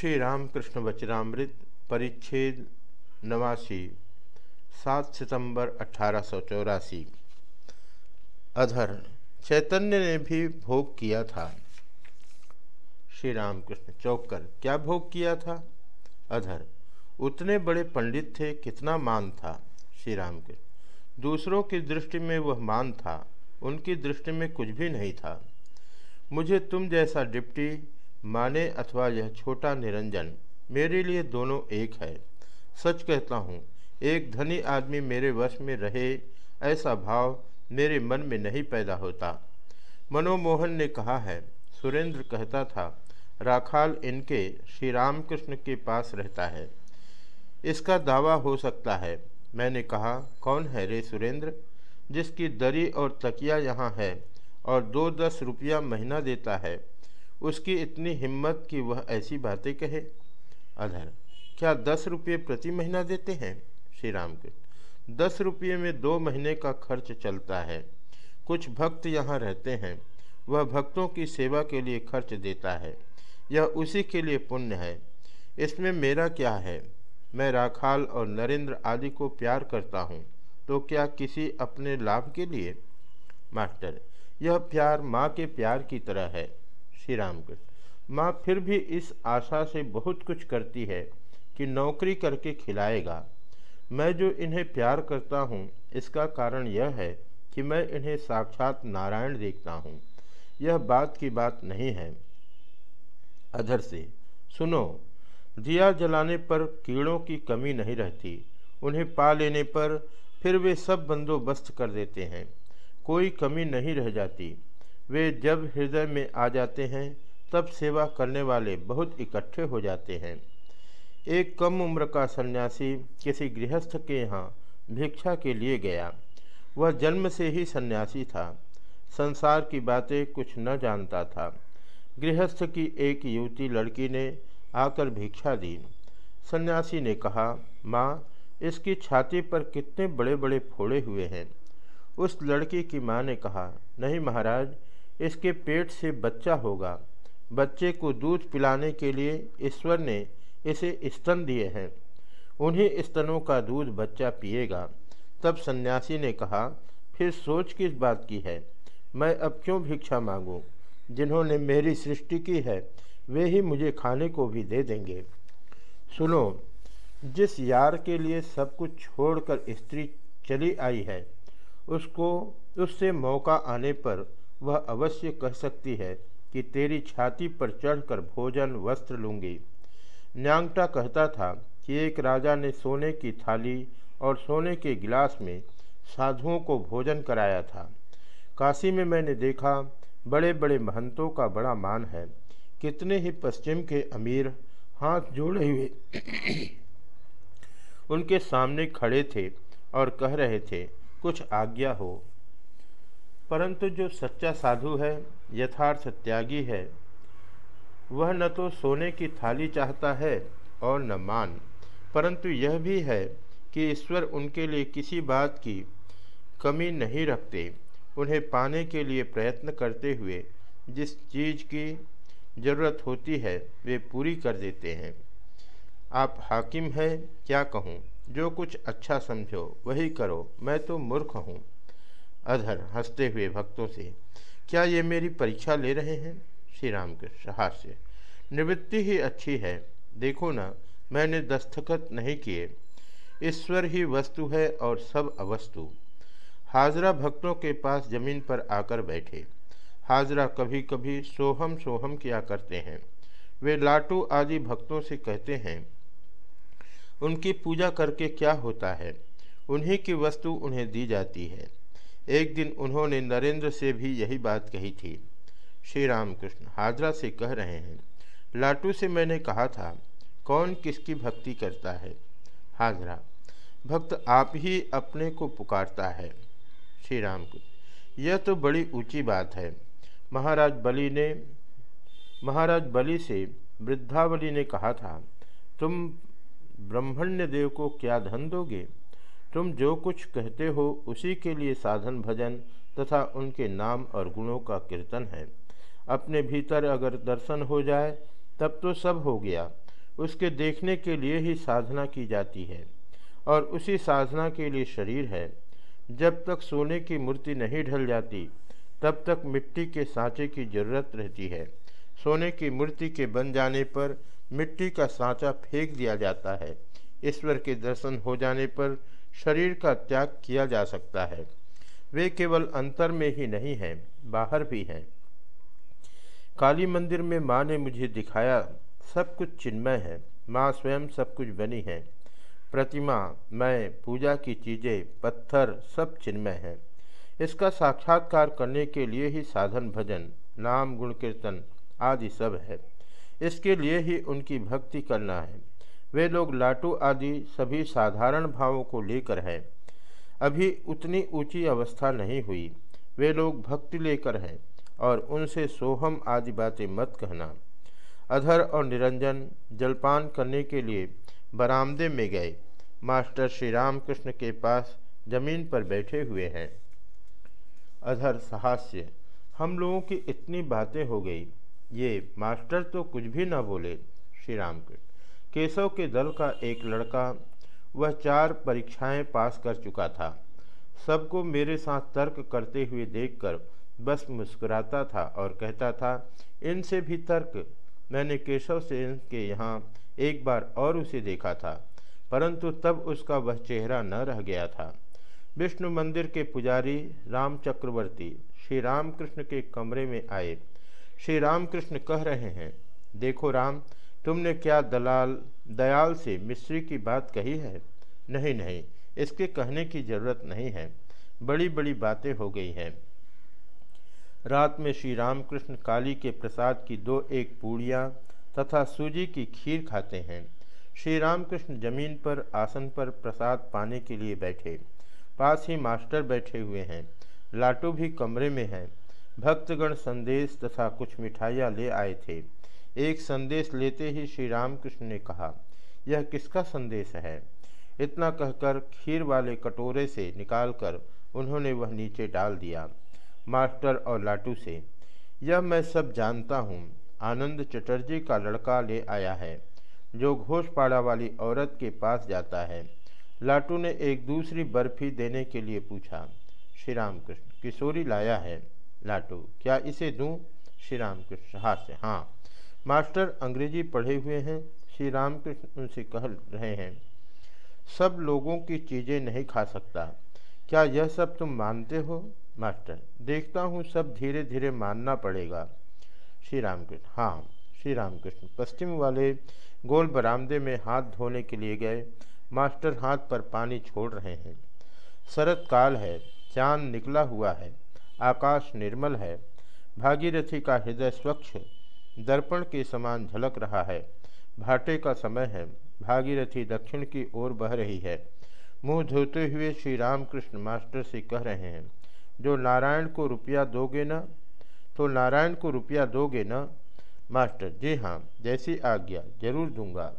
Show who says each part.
Speaker 1: श्री रामकृष्ण वचनामृत परिच्छेद नवासी, सात सितंबर अठारह अधर चैतन्य ने भी भोग किया था। श्री रामकृष्ण चौकर क्या भोग किया था? अधर उतने बड़े पंडित थे, कितना मान था? श्री रामकृष्ण दूसरों की दृष्टि में वह मान था, उनकी दृष्टि में कुछ भी नहीं था। मुझे तुम जैसा डिप्टी माने अथवा यह छोटा निरंजन, मेरे लिए दोनों एक है। सच कहता हूँ, एक धनी आदमी मेरे वश में रहे, ऐसा भाव मेरे मन में नहीं पैदा होता। मनोमोहन ने कहा है, सुरेंद्र कहता था, राखाल इनके श्री रामकृष्ण के पास रहता है। इसका दावा हो सकता है। मैंने कहा, कौन है रे सुरेंद्र? जिसकी दरी और तकिया यहाँ है और दो दस रुपया महीना देता है। उसकी इतनी हिम्मत कि वह ऐसी बातें कहे, अधर, क्या दस रुपये प्रति महीना देते हैं? श्री राम के दस रुपये में दो महीने का खर्च चलता है। कुछ भक्त यहाँ रहते हैं। वह भक्तों की सेवा के लिए खर्च देता है। यह उसी के लिए पुण्य है। इसमें मेरा क्या है? मैं राखाल और नरेंद्र आदि को प्यार करता हूँ तो क्या किसी अपने लाभ के लिए? मास्टर, यह प्यार माँ के प्यार की तरह है। श्री रामकृष्ण माँ फिर भी इस आशा से बहुत कुछ करती है कि नौकरी करके खिलाएगा। मैं जो इन्हें प्यार करता हूँ, इसका कारण यह है कि मैं इन्हें साक्षात नारायण देखता हूँ। यह बात की बात नहीं है। अधर से, सुनो दिया जलाने पर कीड़ों की कमी नहीं रहती। उन्हें पा लेने पर फिर वे सब बंदोबस्त कर देते हैं। कोई कमी नहीं रह जाती। वे जब हृदय में आ जाते हैं, तब सेवा करने वाले बहुत इकट्ठे हो जाते हैं। एक कम उम्र का सन्यासी किसी गृहस्थ के यहाँ भिक्षा के लिए गया। वह जन्म से ही सन्यासी था। संसार की बातें कुछ न जानता था। गृहस्थ की एक युवती लड़की ने आकर भिक्षा दी। सन्यासी ने कहा, माँ, इसकी छाती पर कितने बड़े बड़े फोड़े हुए हैं। उस लड़की की माँ ने कहा, नहीं महाराज इसके पेट से बच्चा होगा। बच्चे को दूध पिलाने के लिए ईश्वर ने इसे स्तन दिए हैं। उन्हीं स्तनों का दूध बच्चा पिएगा। तब सन्यासी ने कहा, फिर सोच किस बात की है? मैं अब क्यों भिक्षा मांगूं? जिन्होंने मेरी सृष्टि की है, वे ही मुझे खाने को भी दे देंगे। सुनो, जिस यार के लिए सब कुछ छोड़कर स्त्री चली आई है, उसको, उससे मौका आने पर वह अवश्य कह सकती है कि तेरी छाती पर चढ़कर भोजन, वस्त्र लूँगी। न्यांगटा कहता था कि एक राजा ने सोने की थाली और सोने के गिलास में साधुओं को भोजन कराया था। काशी में मैंने देखा बड़े बड़े महंतों का बड़ा मान है। कितने ही पश्चिम के अमीर हाथ जोड़े हुए उनके सामने खड़े थे और कह रहे थे, कुछ आज्ञा हो। परंतु जो सच्चा साधु है, यथार्थ त्यागी है, वह न तो सोने की थाली चाहता है और न मान। परंतु यह भी है कि ईश्वर उनके लिए किसी बात की कमी नहीं रखते, उन्हें पाने के लिए प्रयत्न करते हुए जिस चीज़ की ज़रूरत होती है, वे पूरी कर देते हैं। आप हाकिम हैं, क्या कहूँ? जो कुछ अच्छा समझो, वही करो, मैं तो मूर्ख हूँ। अधर हँसते हुए भक्तों से, क्या ये मेरी परीक्षा ले रहे हैं? श्री राम के हास्य। निवृत्ति ही अच्छी है। देखो ना, मैंने दस्तखत नहीं किए। ईश्वर ही वस्तु है और सब अवस्तु। हाजरा भक्तों के पास ज़मीन पर आकर बैठे। हाजरा कभी कभी सोहम सोहम किया करते हैं। वे लाटू आदि भक्तों से कहते हैं, उनकी पूजा करके क्या होता है? उन्हीं की वस्तु उन्हें दी जाती है। एक दिन उन्होंने नरेंद्र से भी यही बात कही थी, श्री रामकृष्ण, हाजरा से कह रहे हैं। लाटू से मैंने कहा था, कौन किसकी भक्ति करता है? हाजरा, भक्त आप ही अपने को पुकारता है। श्री राम यह तो बड़ी ऊँची बात है। महाराज बलि ने, महाराज बलि से वृद्धावली ने कहा था, तुम ब्रह्मण्य देव को क्या धन दोगे? तुम जो कुछ कहते हो उसी के लिए साधन भजन तथा उनके नाम और गुणों का कीर्तन है। अपने भीतर अगर दर्शन हो जाए, तब तो सब हो गया। उसके देखने के लिए ही साधना की जाती है और उसी साधना के लिए शरीर है। जब तक सोने की मूर्ति नहीं ढल जाती, तब तक मिट्टी के सांचे की ज़रूरत रहती है। सोने की मूर्ति के बन जाने पर मिट्टी का सांचा फेंक दिया जाता है। ईश्वर के दर्शन हो जाने पर शरीर का त्याग किया जा सकता है। वे केवल अंतर में ही नहीं हैं, बाहर भी हैं। काली मंदिर में माँ ने मुझे दिखाया, सब कुछ चिन्मय है, माँ स्वयं सब कुछ बनी है। प्रतिमा, मैं, पूजा की चीज़ें, पत्थर, सब चिन्मय हैं। इसका साक्षात्कार करने के लिए ही साधन, भजन, नाम गुण कीर्तन आदि सब है। इसके लिए ही उनकी भक्ति करना है। वे लोग लाटू आदि सभी साधारण भावों को लेकर हैं। अभी उतनी ऊँची अवस्था नहीं हुई। वे लोग भक्ति लेकर हैं और उनसे सोहम आदि बातें मत कहना। अधर और निरंजन जलपान करने के लिए बरामदे में गए। मास्टर श्री रामकृष्ण के पास ज़मीन पर बैठे हुए हैं। अधर सहास्य, हम लोगों की इतनी बातें हो गई। ये मास्टर तो कुछ भी न बोले श्री राम के केशव के दल का एक लड़का वह चार परीक्षाएँ पास कर चुका था। सबको मेरे साथ तर्क करते हुए देखकर बस मुस्कुराता था और कहता था, इनसे भी तर्क। मैंने केशव से इनके यहाँ एक बार और उसे देखा था, परंतु तब उसका वह चेहरा न रह गया था। विष्णु मंदिर के पुजारी राम चक्रवर्ती श्री रामकृष्ण के कमरे में आए। श्री रामकृष्ण कह रहे हैं, देखो राम तुमने क्या दलाल, दयाल से मिस्त्री की बात कही है? नहीं नहीं, इसके कहने की ज़रूरत नहीं है। बड़ी बड़ी बातें हो गई हैं। रात में श्री रामकृष्ण काली के प्रसाद की दो एक पूड़ियाँ तथा सूजी की खीर खाते हैं। श्री रामकृष्ण ज़मीन पर, आसन पर प्रसाद पाने के लिए बैठे। पास ही मास्टर बैठे हुए हैं। लाटू भी कमरे में हैं। भक्तगण संदेश तथा कुछ मिठाइयाँ ले आए थे। एक संदेश लेते ही श्री रामकृष्ण ने कहा, यह किसका संदेश है? इतना कहकर खीर वाले कटोरे से निकालकर उन्होंने वह नीचे डाल दिया, मास्टर और लाटू से। यह मैं सब जानता हूँ। आनंद चटर्जी का लड़का ले आया है, जो घोषपाड़ा वाली औरत के पास जाता है। लाटू ने एक दूसरी बर्फ़ी देने के लिए पूछा, श्री राम कृष्ण किशोरी लाया है? लाटू, क्या इसे दूँ? श्री राम कृष्ण हास्य हाँ। मास्टर अंग्रेज़ी पढ़े हुए हैं, श्री राम कृष्ण उनसे कह रहे हैं, सब लोगों की चीज़ें नहीं खा सकता। क्या यह सब तुम मानते हो? मास्टर, देखता हूँ सब धीरे धीरे मानना पड़ेगा। श्री राम कृष्ण हाँ श्री राम कृष्ण पश्चिम वाले गोल बरामदे में हाथ धोने के लिए गए। मास्टर हाथ पर पानी छोड़ रहे हैं। शरत काल है, चाँद निकला हुआ है, आकाश निर्मल है, भागीरथी का हृदय स्वच्छ दर्पण के समान झलक रहा है। भाटे का समय है। भागीरथी दक्षिण की ओर बह रही है। मुँह धोते हुए श्री रामकृष्ण मास्टर से कह रहे हैं, जो नारायण को रुपया दोगे ना तो नारायण को रुपया दोगे ना? मास्टर, जी हाँ जैसी आज्ञा, ज़रूर दूँगा।